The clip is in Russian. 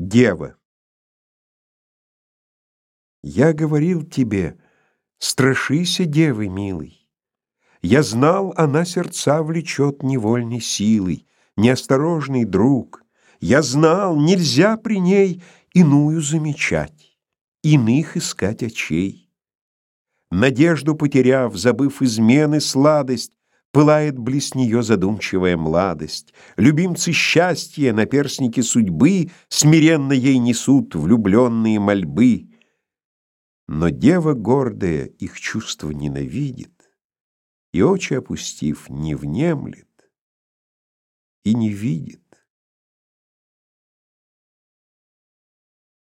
Дева. Я говорил тебе, страшися девы милой. Я знал, она сердца влечет невольной силой, неосторожный друг. Я знал, нельзя при ней иную замечать, иных искать очей. Надежду потеряв, забыв измены сладость, Пылает близ нее задумчивая младость. Любимцы счастья, наперсники судьбы Смиренно ей несут влюбленные мольбы. Но дева гордая их чувства ненавидит И, очи опустив, не внемлет и не видит.